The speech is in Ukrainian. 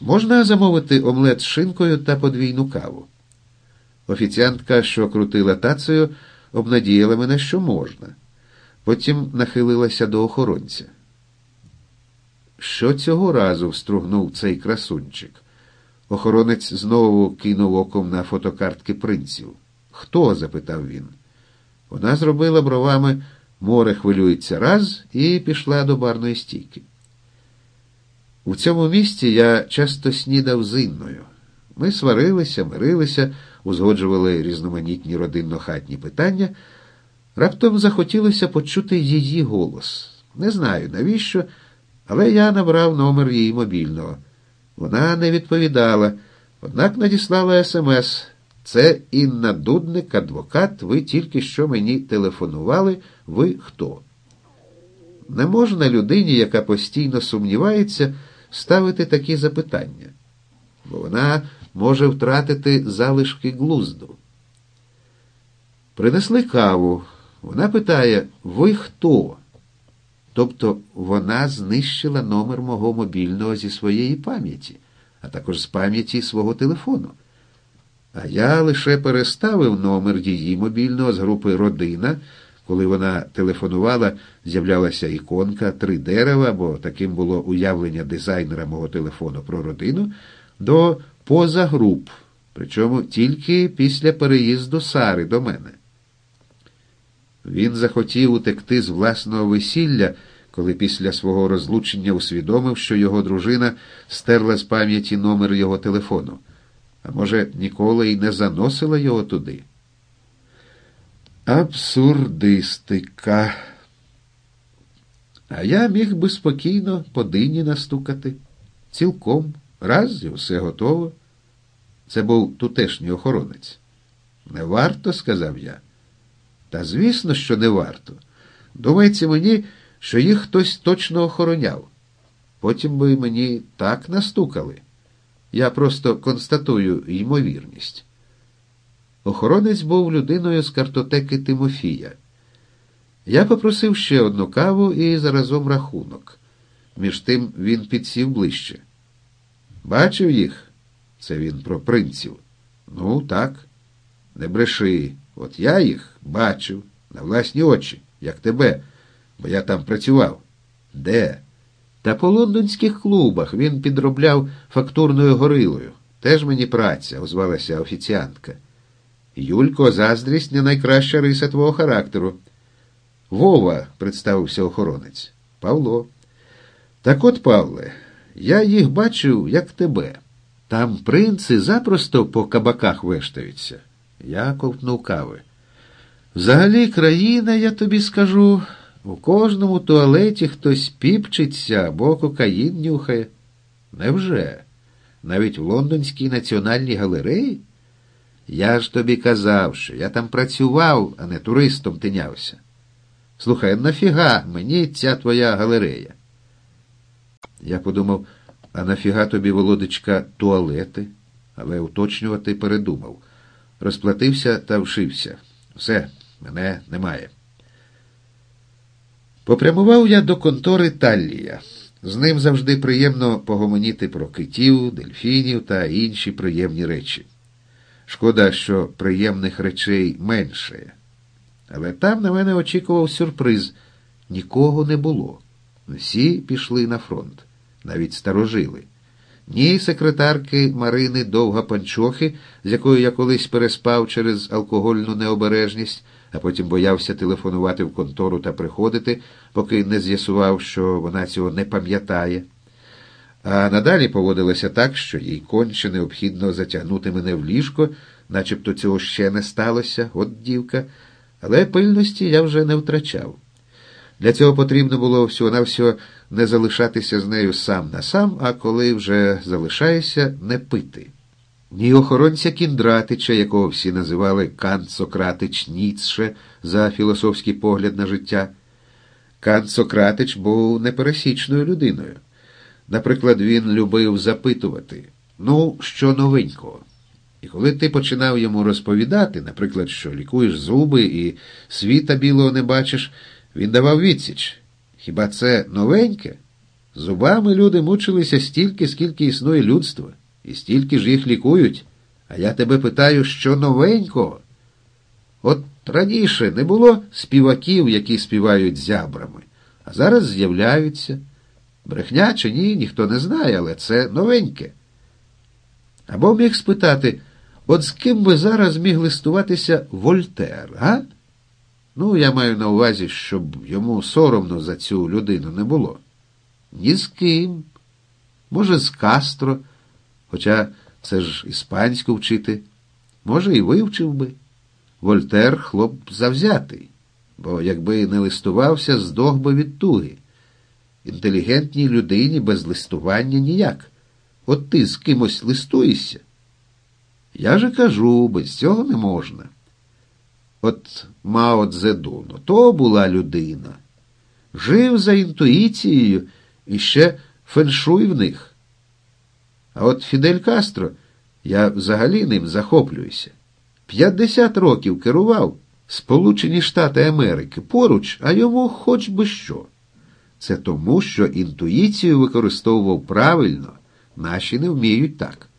можна замовити омлет з шинкою та подвійну каву? Офіціантка, що крутила тацею, обнадіяла мене, що можна. Потім нахилилася до охоронця. Що цього разу встругнув цей красунчик? Охоронець знову кинув оком на фотокартки принців. Хто? запитав він. Вона зробила бровами море хвилюється раз і пішла до барної стійки. У цьому місці я часто снідав з Інною. Ми сварилися, мирилися, узгоджували різноманітні родинно-хатні питання. Раптом захотілося почути її голос. Не знаю, навіщо, але я набрав номер її мобільного. Вона не відповідала, однак надіслала смс. Це Інна Дудник, адвокат, ви тільки що мені телефонували, ви хто? Не можна людині, яка постійно сумнівається, ставити такі запитання, бо вона може втратити залишки глузду. Принесли каву. Вона питає, ви хто? Тобто вона знищила номер мого мобільного зі своєї пам'яті, а також з пам'яті свого телефону. А я лише переставив номер її мобільного з групи Родина. Коли вона телефонувала, з'являлася іконка три дерева, бо таким було уявлення дизайнера мого телефону про родину, до позагруп, причому тільки після переїзду Сари до мене. Він захотів утекти з власного весілля, коли після свого розлучення усвідомив, що його дружина стерла з пам'яті номер його телефону, а може, ніколи й не заносила його туди. Абсурдистика. А я міг би спокійно по дині настукати. Цілком, раз і все готово. Це був тутешній охоронець. Не варто, сказав я. Та звісно, що не варто. Думається мені, що їх хтось точно охороняв. Потім би мені так настукали. Я просто констатую ймовірність. Охоронець був людиною з картотеки Тимофія. Я попросив ще одну каву і заразом рахунок. Між тим він підсів ближче. Бачив їх? Це він про принців. Ну, так. Не бреши. От я їх бачив на власні очі, як тебе, бо я там працював. Де? Та по лондонських клубах він підробляв фактурною горилою. Теж мені праця, озвалася офіціантка. Юлько, заздрість не найкраща риса твого характеру. Вова, представився охоронець. Павло. Так от, Павле, я їх бачив, як тебе. Там принци запросто по кабаках вештаються. Я ковтнув кави. Взагалі, країна, я тобі скажу, у кожному туалеті хтось піпчиться або кокаїн нюхає. Невже? Навіть в Лондонській національній галереї? Я ж тобі казав, що я там працював, а не туристом тинявся. Слухай, нафіга мені ця твоя галерея? Я подумав, а нафіга тобі, Володечка, туалети? Але уточнювати передумав. Розплатився та вшився. Все, мене немає. Попрямував я до контори Таллія. З ним завжди приємно погомоніти про китів, дельфінів та інші приємні речі. Шкода, що приємних речей менше. Але там на мене очікував сюрприз нікого не було. Всі пішли на фронт, навіть старожили. Ні секретарки Марини Довга Панчохи, з якою я колись переспав через алкогольну необережність, а потім боявся телефонувати в контору та приходити, поки не з'ясував, що вона цього не пам'ятає. А надалі поводилася так, що їй конче необхідно затягнути мене в ліжко, начебто цього ще не сталося, от дівка, але пильності я вже не втрачав. Для цього потрібно було всього-навсього не залишатися з нею сам на сам, а коли вже залишаєшся, не пити. Ні охоронця Кіндратича, якого всі називали Кант Сократич Ніцше за філософський погляд на життя. Кант Сократич був непересічною людиною. Наприклад, він любив запитувати ну, що новенького. І коли ти починав йому розповідати, наприклад, що лікуєш зуби і світа білого не бачиш, він давав відсіч. Хіба це новеньке? Зубами люди мучилися стільки, скільки існує людство, і стільки ж їх лікують. А я тебе питаю, що новенького? От раніше не було співаків, які співають зябрами, а зараз з'являються. Брехня чи ні, ніхто не знає, але це новеньке. Або міг спитати, от з ким би зараз міг листуватися Вольтер, а? Ну, я маю на увазі, щоб йому соромно за цю людину не було. Ні з ким. Може, з Кастро, хоча це ж іспанську вчити. Може, і вивчив би. Вольтер хлоп завзятий, бо якби не листувався, здох би від туги. Інтелігентній людині без листування ніяк. От ти з кимось листуєшся. Я же кажу, без цього не можна. От Мао Цзедун, то була людина. Жив за інтуїцією і ще феншуєм. А от Фідель Кастро, я взагалі ним захоплююся. П'ятдесят років керував Сполучені Штати Америки поруч, а йому хоч би що. Це тому, що інтуїцію використовував правильно, наші не вміють так.